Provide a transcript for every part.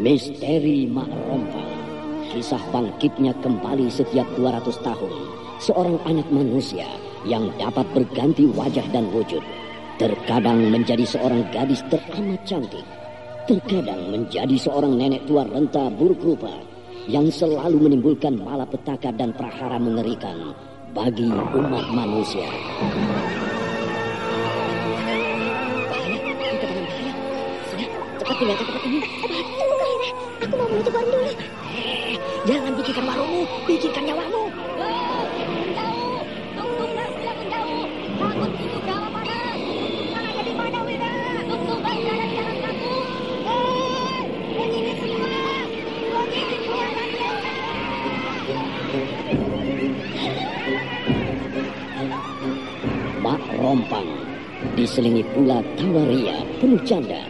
Misteri Mak Rompa. Kisah bangkitnya kembali setiap 200 tahun. Seorang anak manusia yang dapat berganti wajah dan wujud. Terkadang menjadi seorang gadis teramat cantik. Terkadang menjadi seorang nenek tua renta buruk rupa Yang selalu menimbulkan malapetaka dan prahara mengerikan Bagi umat manusia. Cepat tinggalkan tempat ini. Kaira, aku mau menutup warung dulu. Eh, jangan pikirkan warungmu, pikirkan nyawamu. Mak Rompang diselingi pula tawa ria penuh canda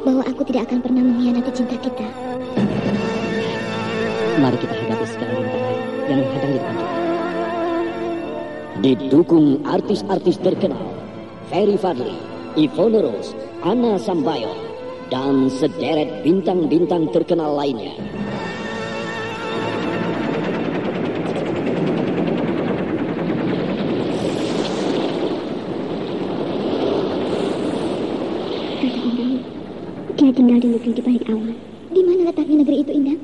bahwa aku tidak akan pernah mengkhianati cinta kita. Mari kita hadapi segala rintangan yang menghadang di depan kita. Didukung artis-artis terkenal, Ferry Fadli, Ivone Rose, Anna Sambayon, dan sederet bintang-bintang terkenal lainnya. Kata Indang, dia tinggal di negeri di balik awan. Di mana letaknya negeri itu, Indang?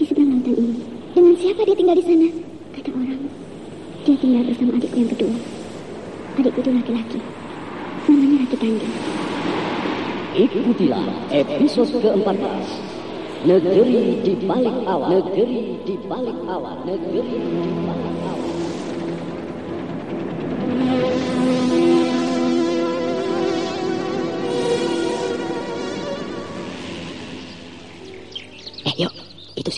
Di seberang lautan ini. Dengan siapa dia tinggal di sana? Kata orang, dia tinggal bersama adikku yang kedua. Adikku itu laki-laki. Namanya Ratu Tanjung. Ikutilah episode ke-14. Negeri di balik awan. Negeri di balik awan. Negeri di balik awan.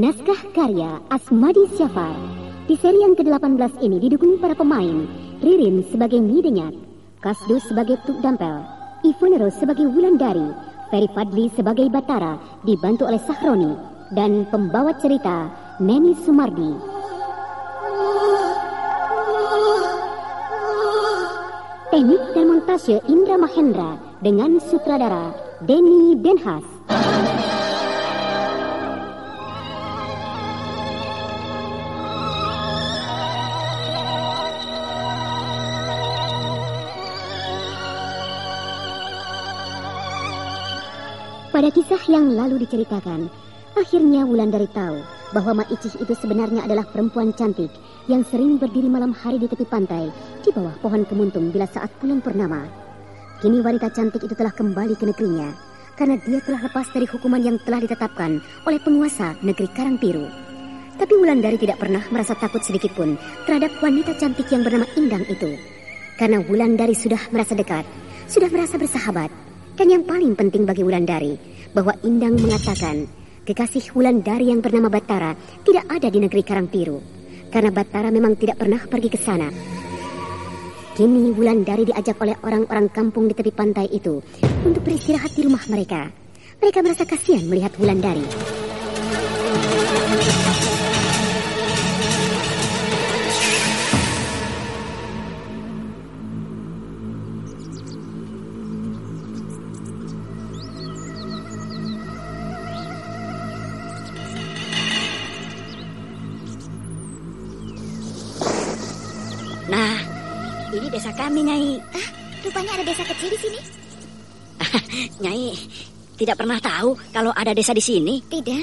Naskah karya Asmadi Syafar. Di seri yang ke-18 ini didukung para pemain Ririn sebagai Midenyat, Kasdus sebagai Tuk Dampel, Ivonero sebagai Wulandari, Ferry Fadli sebagai Batara dibantu oleh Sahroni, dan pembawa cerita Neni Sumardi. Teknik dan montase Indra Mahendra dengan sutradara Denny Benhas. Pada kisah yang lalu diceritakan, akhirnya Wulandari tahu bahwa Mak Icih itu sebenarnya adalah perempuan cantik yang sering berdiri malam hari di tepi pantai di bawah pohon kemuntung bila saat bulan purnama. Kini wanita cantik itu telah kembali ke negerinya karena dia telah lepas dari hukuman yang telah ditetapkan oleh penguasa negeri Karangpiru. Tapi Wulandari tidak pernah merasa takut sedikit pun terhadap wanita cantik yang bernama Indang itu. Karena Wulandari sudah merasa dekat, sudah merasa bersahabat. Dan yang paling penting bagi Wulandari, bahwa Indang mengatakan kekasih Wulandari yang bernama Batara tidak ada di negeri Karangpiru. Karena Batara memang tidak pernah pergi ke sana. Kini Wulandari diajak oleh orang-orang kampung di tepi pantai itu untuk beristirahat di rumah mereka. Mereka merasa kasihan melihat Wulandari. Tidak pernah tahu kalau ada desa di sini. Tidak.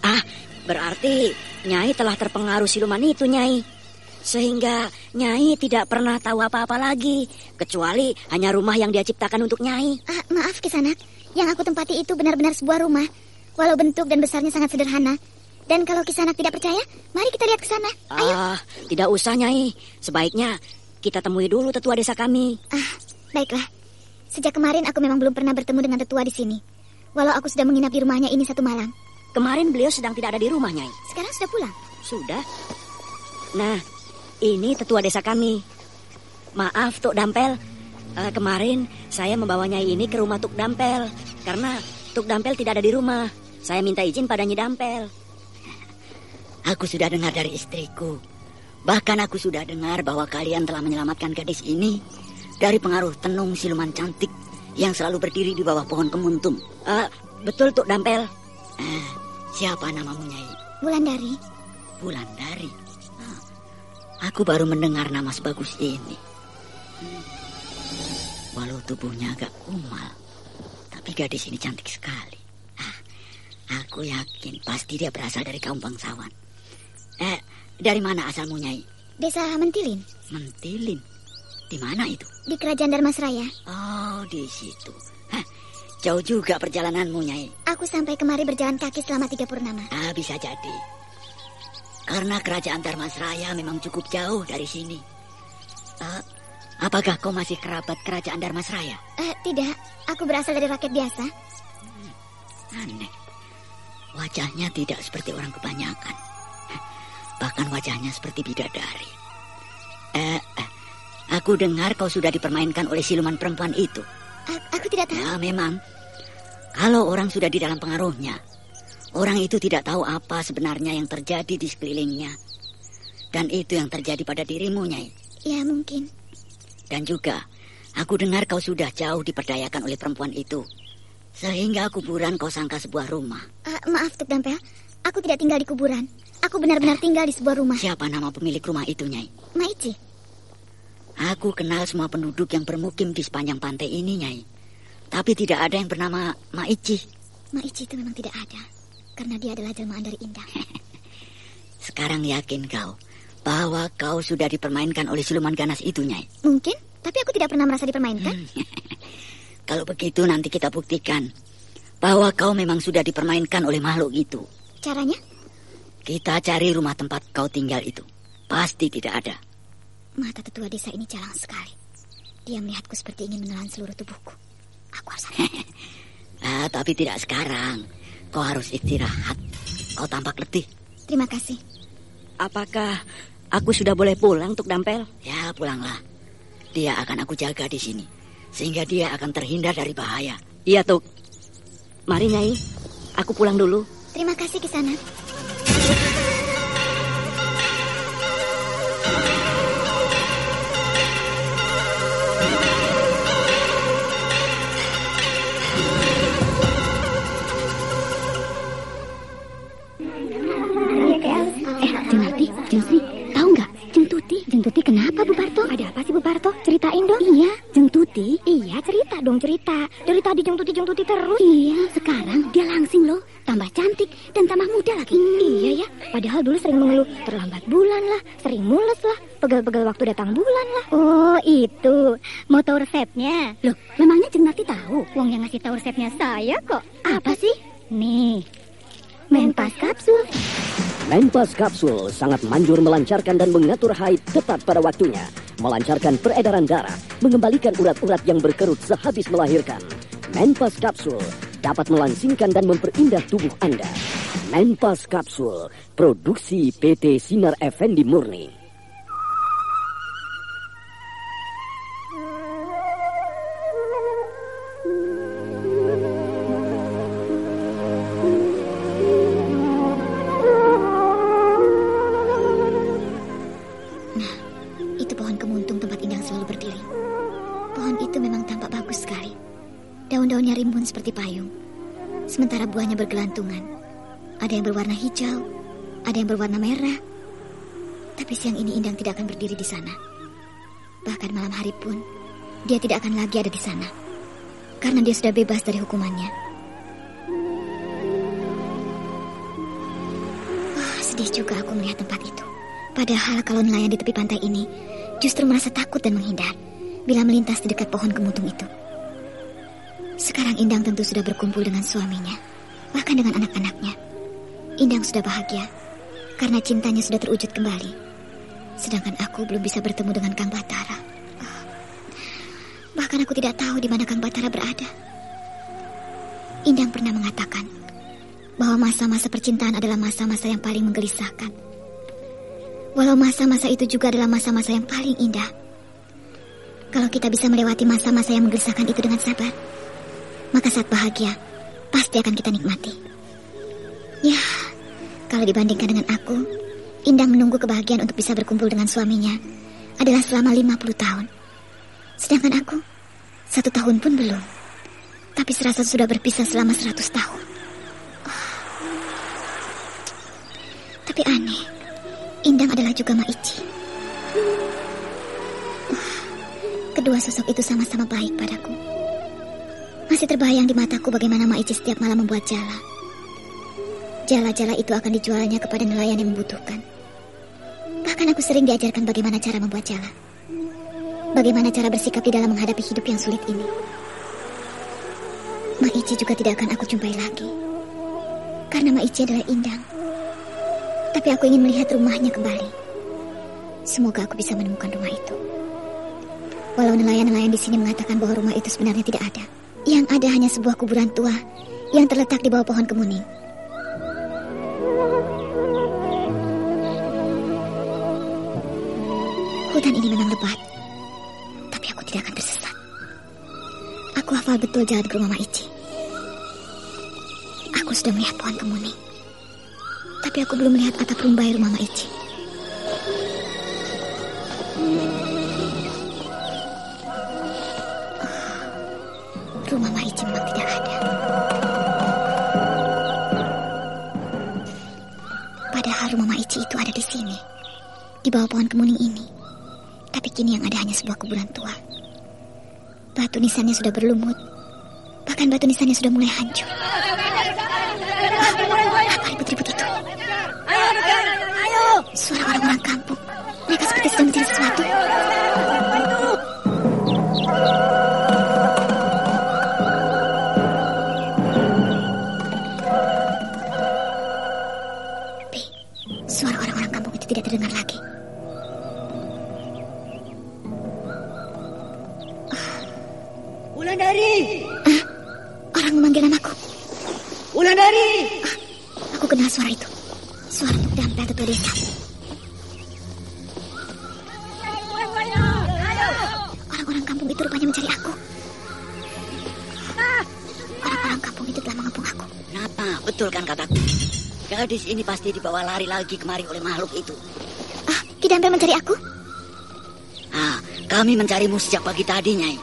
Ah, berarti Nyai telah terpengaruh siluman itu, Nyai. Sehingga Nyai tidak pernah tahu apa-apa lagi, kecuali hanya rumah yang dia ciptakan untuk Nyai. Ah, maaf Kisanak. Yang aku tempati itu benar-benar sebuah rumah. Walau bentuk dan besarnya sangat sederhana. Dan kalau Kisanak tidak percaya, mari kita lihat ke sana. Ayo. Ah, tidak usah, Nyai. Sebaiknya kita temui dulu tetua desa kami. Ah, baiklah. Sejak kemarin aku memang belum pernah bertemu dengan tetua di sini. Walau aku sudah menginap di rumahnya ini satu malam. Kemarin beliau sedang tidak ada di rumah, Nyai. Sekarang sudah pulang. Sudah. Nah, ini tetua desa kami. Maaf, Tuk Dampel. Eh, kemarin saya membawa Nyai ini ke rumah Tuk Dampel. Karena Tuk Dampel tidak ada di rumah. Saya minta izin pada Nyi Dampel. Aku sudah dengar dari istriku. Bahkan aku sudah dengar bahwa kalian telah menyelamatkan gadis ini dari pengaruh tenung siluman cantik yang selalu berdiri di bawah pohon kemuntung. Eh, betul, Tuk Dampel. Eh, siapa namamu, Nyai? Wulandari. Wulandari. Ah, Aku baru mendengar nama sebagus ini. Hmm. Walau tubuhnya agak kumal, tapi gadis ini cantik sekali. Ah, aku yakin pasti dia berasal dari kaum bangsawan. Eh, dari mana asalmu, Nyai? Desa Mentilin. Mentilin. Di mana itu? Di kerajaan Darmasraya. Oh, di situ. Hah, jauh juga perjalananmu, Nyai. Aku sampai kemari berjalan kaki selama tiga purnama. Ah, bisa jadi. Karena kerajaan Darmasraya memang cukup jauh dari sini. Ah, apakah kau masih kerabat kerajaan Darmasraya? Eh, tidak. Aku berasal dari rakyat biasa. Aneh. Wajahnya tidak seperti orang kebanyakan. Bahkan wajahnya seperti bidadari. Eh, aku dengar kau sudah dipermainkan oleh siluman perempuan itu. A- aku tidak tahu. Ya, memang. Kalau orang sudah di dalam pengaruhnya, orang itu tidak tahu apa sebenarnya yang terjadi di sekelilingnya. Dan itu yang terjadi pada dirimu, Nyai. Ya, mungkin. Dan juga, aku dengar kau sudah jauh diperdayakan oleh perempuan itu. Sehingga kuburan kau sangka sebuah rumah. Ah, maaf, Tuk Dampel. Aku tidak tinggal di kuburan. Aku benar-benar tinggal di sebuah rumah. Siapa nama pemilik rumah itu, Nyai? Maici. Aku kenal semua penduduk yang bermukim di sepanjang pantai ini, Nyai. Tapi tidak ada yang bernama Maici. Maici itu memang tidak ada. Karena dia adalah jelmaan dari Indah. Sekarang yakin kau bahwa kau sudah dipermainkan oleh siluman ganas itu, Nyai. Mungkin, tapi aku tidak pernah merasa dipermainkan. Kalau begitu nanti kita buktikan bahwa kau memang sudah dipermainkan oleh makhluk itu. Caranya? Kita cari rumah tempat kau tinggal itu. Pasti tidak ada. Mata tetua desa ini jalang sekali. Dia melihatku seperti ingin menelan seluruh tubuhku. Aku harus. Ah, tapi tidak sekarang. Kau harus istirahat. Kau tampak letih. Terima kasih. Apakah aku sudah boleh pulang, Tuk Dampel? Ya, pulanglah. Dia akan aku jaga di sini. Sehingga dia akan terhindar dari bahaya. Iya, Tuk. Mari, Nyai. Aku pulang dulu. Terima kasih ke Iya, sekarang dia langsing loh, tambah cantik dan tambah muda lagi. Iya ya. Padahal dulu sering mengeluh terlambat bulan lah, sering mules lah, pegal-pegal waktu datang bulan lah. Oh, itu. Mau tahu resepnya? Loh, memangnya Jeng Nati tahu? Wong yang ngasih tahu resepnya saya kok. Apa sih? Nih, Menpas kapsul. Menpas kapsul sangat manjur melancarkan dan mengatur haid tepat pada waktunya, melancarkan peredaran darah, mengembalikan urat-urat yang berkerut sehabis melahirkan. Menpas kapsul dapat melangsingkan dan memperindah tubuh Anda. Menpas kapsul, produksi PT Sinar Effendi Murni. Buahnya bergelantungan. Ada yang berwarna hijau, ada yang berwarna merah. Tapi siang ini Indang tidak akan berdiri di sana. Bahkan malam hari pun, dia tidak akan lagi ada di sana. Karena dia sudah bebas dari hukumannya. Wah, sedih juga aku melihat tempat itu. Padahal kalau nelayan di tepi pantai ini justru merasa takut dan menghindar bila melintas di dekat pohon kemutung itu. Sekarang Indang tentu sudah berkumpul dengan suaminya, bahkan dengan anak-anaknya. Indang sudah bahagia karena cintanya sudah terwujud kembali. Sedangkan aku belum bisa bertemu dengan Kang Batara. Ah, Bahkan aku tidak tahu di mana Kang Batara berada. Indang pernah mengatakan bahwa masa-masa percintaan adalah masa-masa yang paling menggelisahkan. Walau masa-masa itu juga adalah masa-masa yang paling indah. Kalau kita bisa melewati masa-masa yang menggelisahkan itu dengan sabar, maka saat bahagia pasti akan kita nikmati. Ya, kalau dibandingkan dengan aku, Indang menunggu kebahagiaan untuk bisa berkumpul dengan suaminya adalah selama 50 tahun. Sedangkan aku, satu tahun pun belum. Tapi serasa sudah berpisah selama 100 tahun. Ah. Tapi aneh, Indang adalah juga Maici. Wah, kedua sosok itu sama-sama baik padaku. Masih terbayang di mataku bagaimana Maici setiap malam membuat jala. Jala-jala itu akan dijualnya kepada nelayan yang membutuhkan. Bahkan aku sering diajarkan bagaimana cara membuat jala. Bagaimana cara bersikap di dalam menghadapi hidup yang sulit ini. Maici juga tidak akan aku jumpai lagi. Karena Maici adalah Indang. Tapi aku ingin melihat rumahnya kembali. Semoga aku bisa menemukan rumah itu. Walau nelayan-nelayan di sini mengatakan bahwa rumah itu sebenarnya tidak ada. Yang ada hanya sebuah kuburan tua yang terletak di bawah pohon kemuning. Hutan ini memang lebat, tapi aku tidak akan tersesat. Aku hafal betul jalan ke rumah Maici. Aku sudah melihat pohon kemuning. Tapi aku belum melihat atap rumbai rumah Maici. Rumah Padahal rumah Maici itu ada di sini. Di bawah pohon kemuning ini. Tapi kini yang ada hanya sebuah kuburan tua. Batu nisannya sudah berlumut. Bahkan batu nisannya sudah mulai hancur. Ah, apa ribut-ribut itu? Suara orang-orang kampung. Mereka seperti sedang mencari sesuatu. Kenal suara itu. Suara Dampel tetua desa. Orang-orang kampung itu rupanya mencari aku. Orang-orang kampung itu telah mengepung aku. Kenapa? Betul kan kataku? Gadis ini pasti dibawa lari lagi kemari oleh makhluk itu. Ah, Ki Dampel mencari aku? Ah, kami mencarimu sejak pagi tadi, Nyai.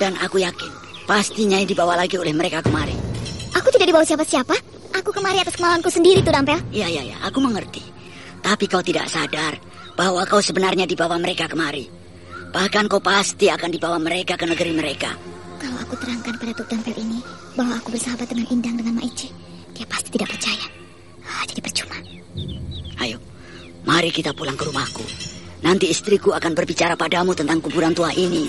Dan aku yakin, pasti Nyai dibawa lagi oleh mereka kemari. Aku tidak dibawa siapa-siapa. Aku kemari atas kemauanku sendiri, tuh Dampel. Iya, iya, iya, aku mengerti. Tapi kau tidak sadar bahwa kau sebenarnya dibawa mereka kemari. Bahkan kau pasti akan dibawa mereka ke negeri mereka. Kalau aku terangkan pada Tuk Dampel ini bahwa aku bersahabat dengan Indang dengan Maici, dia pasti tidak percaya. Ah, jadi percuma. Ayo, Mari kita pulang ke rumahku. Nanti istriku akan berbicara padamu tentang kuburan tua ini.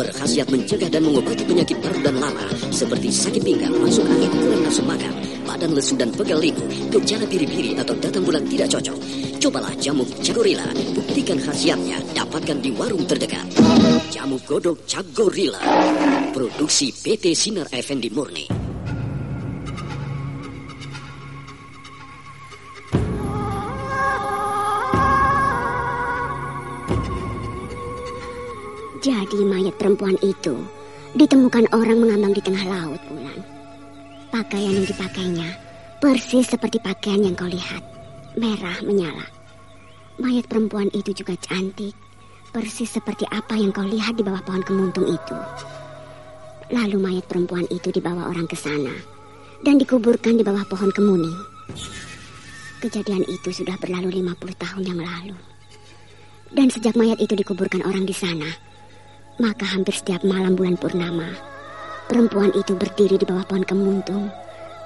berkhasiat mencegah dan mengobati penyakit paru dan lama seperti sakit pinggang, masuk angin, kurang nafsu makan, badan lesu dan pegal lingku, gejala biri-biri atau datang bulan tidak cocok. Cobalah jamu cap gorila, buktikan khasiatnya, dapatkan di warung terdekat. Jamu godok cap gorila, produksi PT Sinar Effendi Murni. Jadi mayat perempuan itu ditemukan orang mengambang di tengah laut, Bulan. Pakaian yang dipakainya persis seperti pakaian yang kau lihat, merah menyala. Mayat perempuan itu juga cantik, persis seperti apa yang kau lihat di bawah pohon kemuntung itu. Lalu mayat perempuan itu dibawa orang ke sana dan dikuburkan di bawah pohon kemuning. Kejadian itu sudah berlalu 50 tahun yang lalu. Dan sejak mayat itu dikuburkan orang di sana, maka hampir setiap malam bulan purnama, perempuan itu berdiri di bawah pohon kemuntung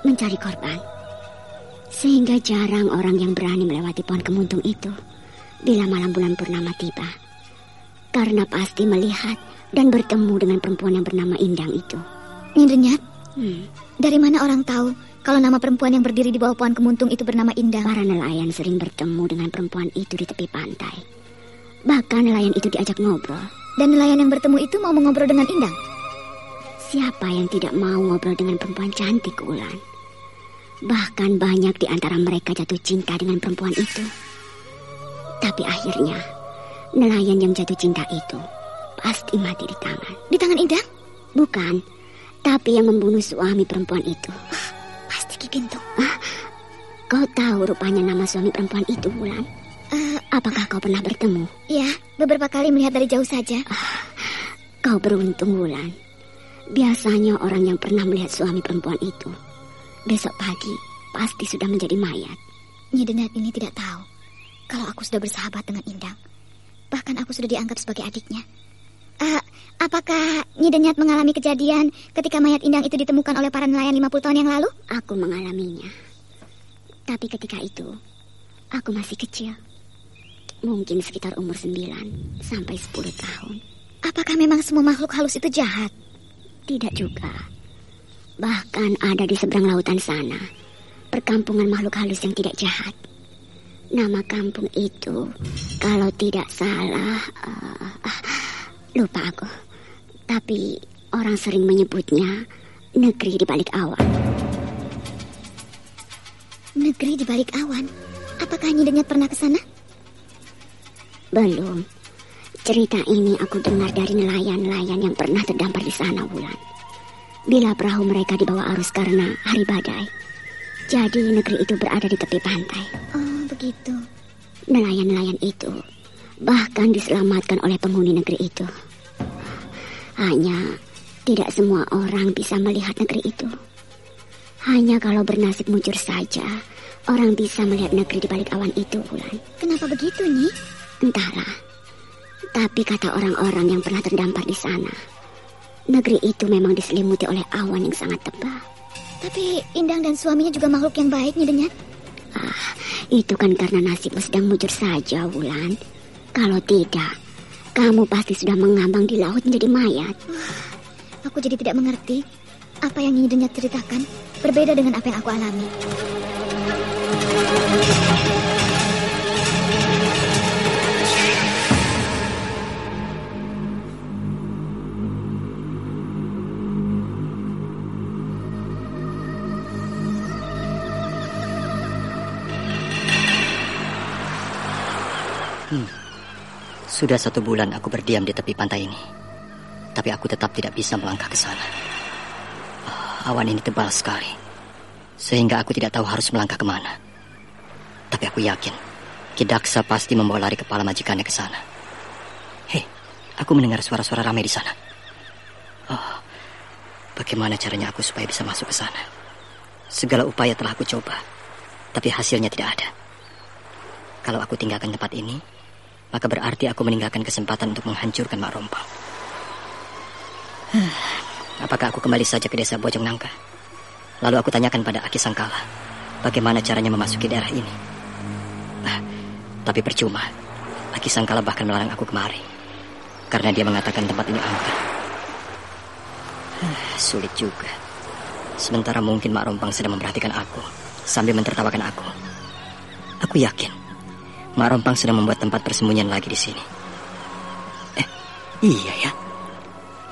mencari korban. Sehingga jarang orang yang berani melewati pohon kemuntung itu bila malam bulan purnama tiba. Karena pasti melihat dan bertemu dengan perempuan yang bernama Indang itu. Nyindenyat, Hmm. dari mana orang tahu kalau nama perempuan yang berdiri di bawah pohon kemuntung itu bernama Indang? Para nelayan sering bertemu dengan perempuan itu di tepi pantai. Bahkan nelayan itu diajak ngobrol. Dan nelayan yang bertemu itu mau mengobrol dengan Indang. Siapa yang tidak mau ngobrol dengan perempuan cantik, Ulan? Bahkan banyak di antara mereka jatuh cinta dengan perempuan itu. Tapi akhirnya, nelayan yang jatuh cinta itu pasti mati di tangan. Di tangan Indang? Bukan, tapi yang membunuh suami perempuan itu. Pasti Ki Gintung. Kau tahu rupanya nama suami perempuan itu, Wulan? Apakah kau pernah bertemu? ya, beberapa kali melihat dari jauh saja. Kau beruntung, Wulan. Biasanya orang yang pernah melihat suami perempuan itu, besok pagi pasti sudah menjadi mayat. Nyidenat ini tidak tahu kalau aku sudah bersahabat dengan Indang. Bahkan aku sudah dianggap sebagai adiknya. Eh, apakah Nyidenyat mengalami kejadian ketika mayat Indang itu ditemukan oleh para nelayan 50 tahun yang lalu? Aku mengalaminya. Tapi ketika itu, aku masih kecil. Mungkin sekitar umur 9 sampai 10 tahun. Apakah memang semua makhluk halus itu jahat? Tidak juga. Bahkan ada di seberang lautan sana, perkampungan makhluk halus yang tidak jahat. Nama kampung itu, kalau tidak salah, ah, lupa aku. Tapi orang sering menyebutnya negeri di balik awan. Negeri di balik awan. Apakah Nyidenyat pernah ke sana? Belum. Cerita ini aku dengar dari nelayan-nelayan yang pernah terdampar di sana, Wulan. Bila perahu mereka dibawa arus karena hari badai. Jadi negeri itu berada di tepi pantai. Oh, begitu. Nelayan-nelayan itu bahkan diselamatkan oleh penghuni negeri itu. Hanya tidak semua orang bisa melihat negeri itu. Hanya kalau bernasib mujur saja, orang bisa melihat negeri di balik awan itu, Wulan. Kenapa begitu, Nyi? Entahlah. Tapi kata orang-orang yang pernah terdampar di sana, negeri itu memang diselimuti oleh awan yang sangat tebal. Tapi Indang dan suaminya juga makhluk yang baik, Nyidenyat. Ah, itu kan karena nasibmu sedang mujur saja, Wulan. Kalau tidak, kamu pasti sudah mengambang di laut menjadi mayat. Aku jadi tidak mengerti apa yang Nyidenyat ceritakan berbeda dengan apa yang aku alami. Sudah satu bulan aku berdiam di tepi pantai ini. Tapi aku tetap tidak bisa melangkah ke sana. Oh, awan ini tebal sekali. Sehingga aku tidak tahu harus melangkah ke mana. Tapi aku yakin, Kidaksa pasti membawa lari kepala majikannya ke sana. Hei, aku mendengar suara-suara ramai di sana. Oh, bagaimana caranya aku supaya bisa masuk ke sana? Segala upaya telah aku coba, tapi hasilnya tidak ada. Kalau aku tinggalkan tempat ini, maka berarti aku meninggalkan kesempatan untuk menghancurkan Mak Rompang. Apakah aku kembali saja ke desa Bojong Nangka? Lalu aku tanyakan pada Aki Sangkala, bagaimana caranya memasuki daerah ini. Ah, tapi percuma. Aki Sangkala bahkan melarang aku kemari. Karena dia mengatakan tempat ini angker. Ah, sulit juga. Sementara mungkin Mak Rompang sedang memperhatikan aku sambil mentertawakan aku. Aku yakin Mak Rompang sedang membuat tempat persembunyian lagi di sini. Eh, iya ya.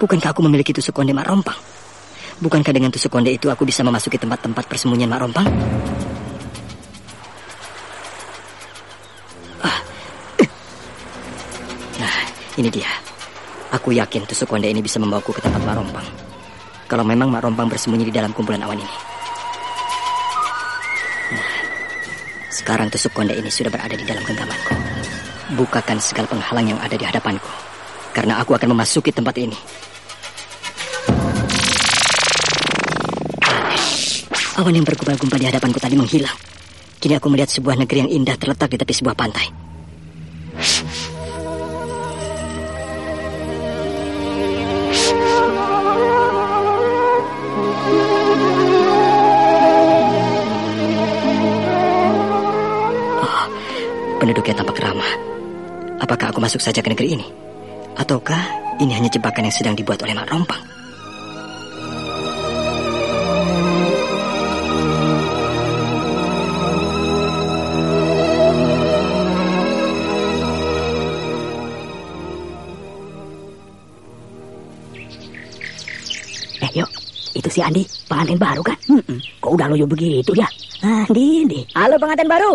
Bukankah aku memiliki tusuk konde Mak Rompang? Bukankah dengan tusuk konde itu aku bisa memasuki tempat-tempat persembunyian Mak Rompang? Ah. Nah, ini dia. Aku yakin tusuk konde ini bisa membawaku ke tempat Mak Rompang. Kalau memang Mak Rompang bersembunyi di dalam kumpulan awan ini. Sekarang tusuk konde ini sudah berada di dalam genggamanku. Bukakan segala penghalang yang ada di hadapanku. Karena aku akan memasuki tempat ini. Awan yang bergumpal-gumpal di hadapanku tadi menghilang. Kini aku melihat sebuah negeri yang indah terletak di tepi sebuah pantai. Penduduknya tampak ramah. Apakah aku masuk saja ke negeri ini? Ataukah ini hanya jebakan yang sedang dibuat oleh Mak Rompang? Eh, yuk. Itu si Andi, pengantin baru kan? Hmm -mm. Kok udah loyo begitu ya? Andi, Andi. Halo pengantin baru.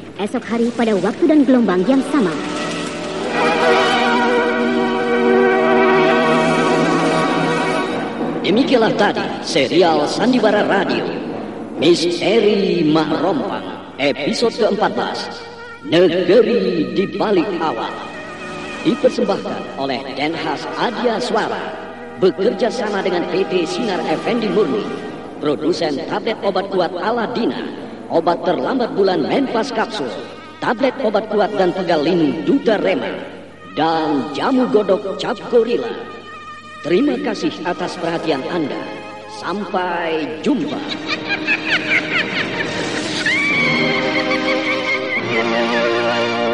esok hari pada waktu dan gelombang yang sama. Demikianlah tadi serial Sandiwara Radio. Misteri Mak Rompang episode ke-14 Negeri di Balik Awan dipersembahkan oleh Denhas Adia Suara. Bekerja sama dengan PT Sinar Effendi Murni. Produsen tablet obat kuat Aladina obat terlambat bulan Mempas Kapsul, tablet obat kuat dan pegal linu Duta Rema, dan jamu godok Cap Gorilla. Terima kasih atas perhatian Anda. Sampai jumpa.